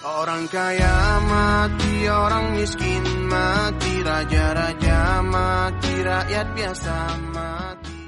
Orang kaya mati, orang miskin mati, raja-raja mati, rakyat biasa mati.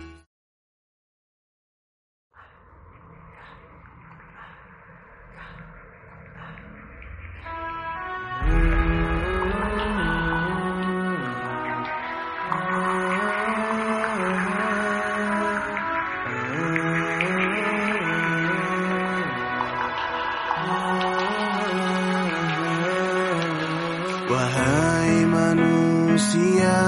Wahai manusia,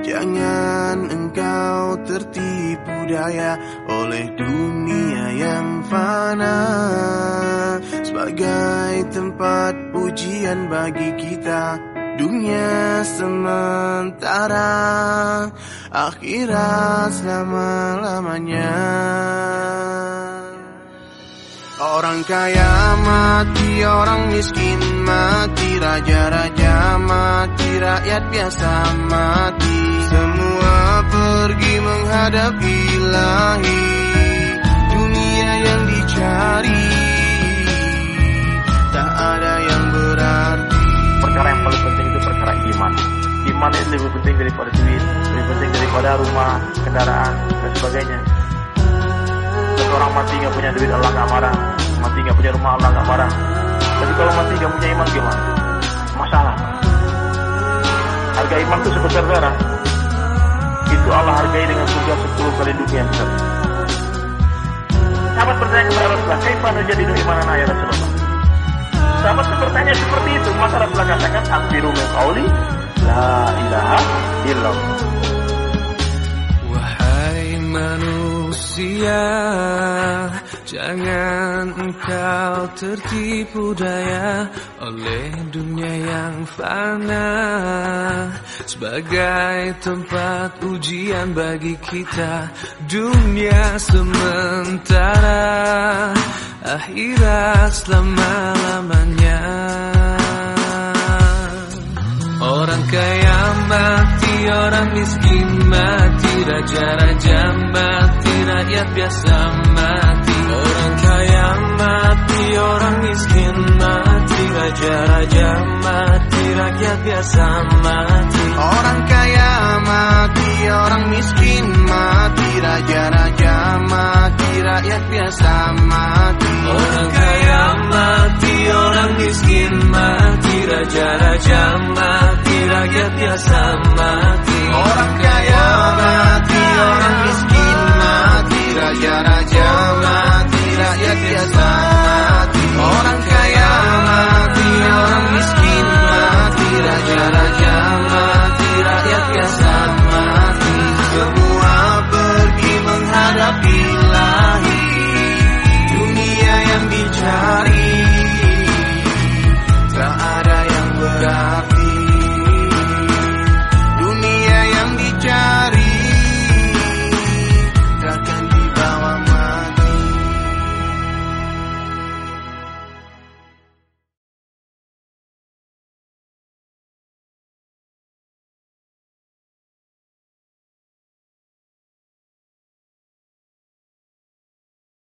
jangan engkau tertipu daya oleh dunia yang fana sebagai tempat pujian bagi kita. Dunia sementara, akhirat selama-lamanya. Orang kaya mati, orang miskin mati, raja-raja mati, rakyat biasa mati. Semua pergi menghadap ilahi, dunia yang dicari. Tak ada yang berarti. perkara yang paling penting itu perkara iman. Iman itu lebih penting daripada duit, lebih penting daripada rumah, kendaraan, dan sebagainya. Seseorang mati nggak punya duit, Allah nggak marah. Mati nggak punya rumah, Allah nggak marah. Kalau mati nggak punya iman gimana? Masalah. Harga iman itu sebesar darah. Itu Allah hargai dengan surga 10 kali dunia besar. Sahabat bertanya kepada Rasulullah, Kaifan jadi iman ya Rasulullah? Sahabat bertanya seperti itu. Maka Rasulullah katakan, Akhiru min qawli, La ilaha illallah. Wahai manusia, jangan engkau tertipu daya oleh dunia yang fana sebagai tempat ujian bagi kita. Dunia sementara, akhirat selama-lamanya. Orang kaya mati, orang miskin mati, raja-raja mati, rakyat biasa bersama Orang kaya mati, orang miskin mati. Raja-raja mati, rakyat biasa mati. Orang kaya mati, orang miskin mati. Raja-raja mati, rakyat biasa mati. Orang kaya mati, orang miskin mati. Raja-raja mati, rakyat biasa mati